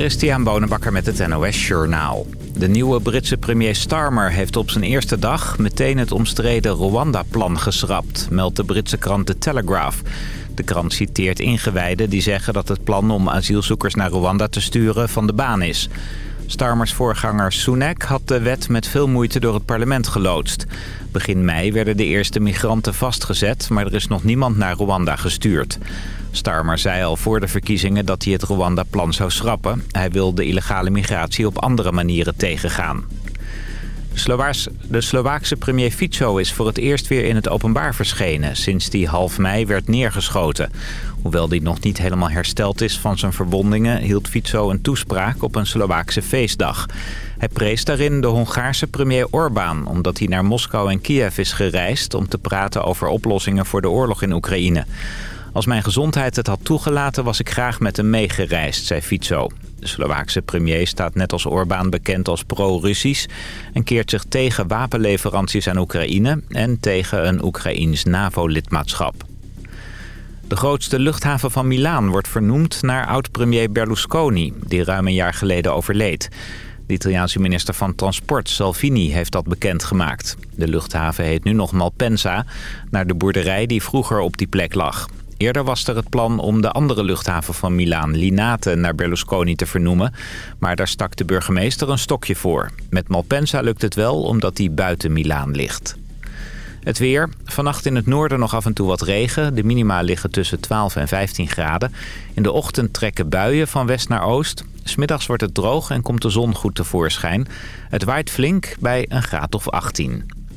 Christian Bonenbakker met het NOS Journaal. De nieuwe Britse premier Starmer heeft op zijn eerste dag... meteen het omstreden Rwanda-plan geschrapt, meldt de Britse krant The Telegraph. De krant citeert ingewijden die zeggen dat het plan om asielzoekers naar Rwanda te sturen van de baan is. Starmers voorganger Sunak had de wet met veel moeite door het parlement geloodst. Begin mei werden de eerste migranten vastgezet, maar er is nog niemand naar Rwanda gestuurd. Starmer zei al voor de verkiezingen dat hij het Rwanda-plan zou schrappen. Hij wil de illegale migratie op andere manieren tegengaan. De Slovaakse premier Fico is voor het eerst weer in het openbaar verschenen... sinds die half mei werd neergeschoten. Hoewel hij nog niet helemaal hersteld is van zijn verwondingen... hield Fico een toespraak op een Slovaakse feestdag. Hij prees daarin de Hongaarse premier Orbán... omdat hij naar Moskou en Kiev is gereisd... om te praten over oplossingen voor de oorlog in Oekraïne. Als mijn gezondheid het had toegelaten was ik graag met hem meegereisd, zei Fico. De Slovaakse premier staat net als Orbán bekend als pro-Russisch... en keert zich tegen wapenleveranties aan Oekraïne... en tegen een Oekraïns NAVO-lidmaatschap. De grootste luchthaven van Milaan wordt vernoemd naar oud-premier Berlusconi... die ruim een jaar geleden overleed. De Italiaanse minister van Transport, Salvini, heeft dat bekendgemaakt. De luchthaven heet nu nog Malpensa, naar de boerderij die vroeger op die plek lag. Eerder was er het plan om de andere luchthaven van Milaan, Linate, naar Berlusconi te vernoemen. Maar daar stak de burgemeester een stokje voor. Met Malpensa lukt het wel, omdat die buiten Milaan ligt. Het weer. Vannacht in het noorden nog af en toe wat regen. De minima liggen tussen 12 en 15 graden. In de ochtend trekken buien van west naar oost. Smiddags wordt het droog en komt de zon goed tevoorschijn. Het waait flink bij een graad of 18.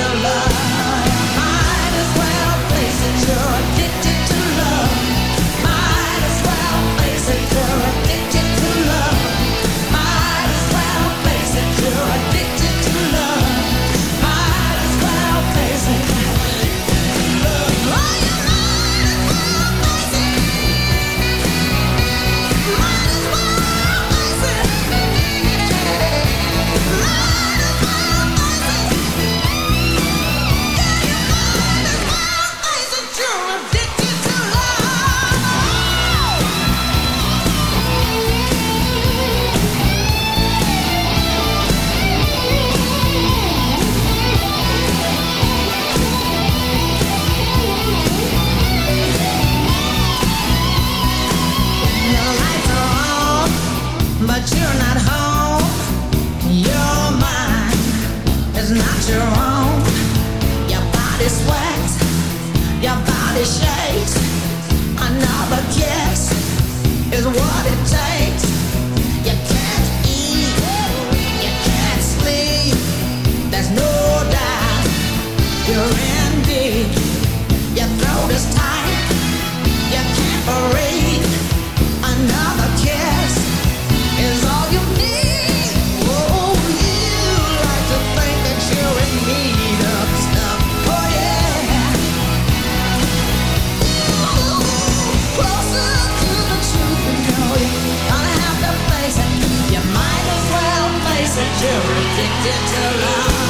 alive. everything to love.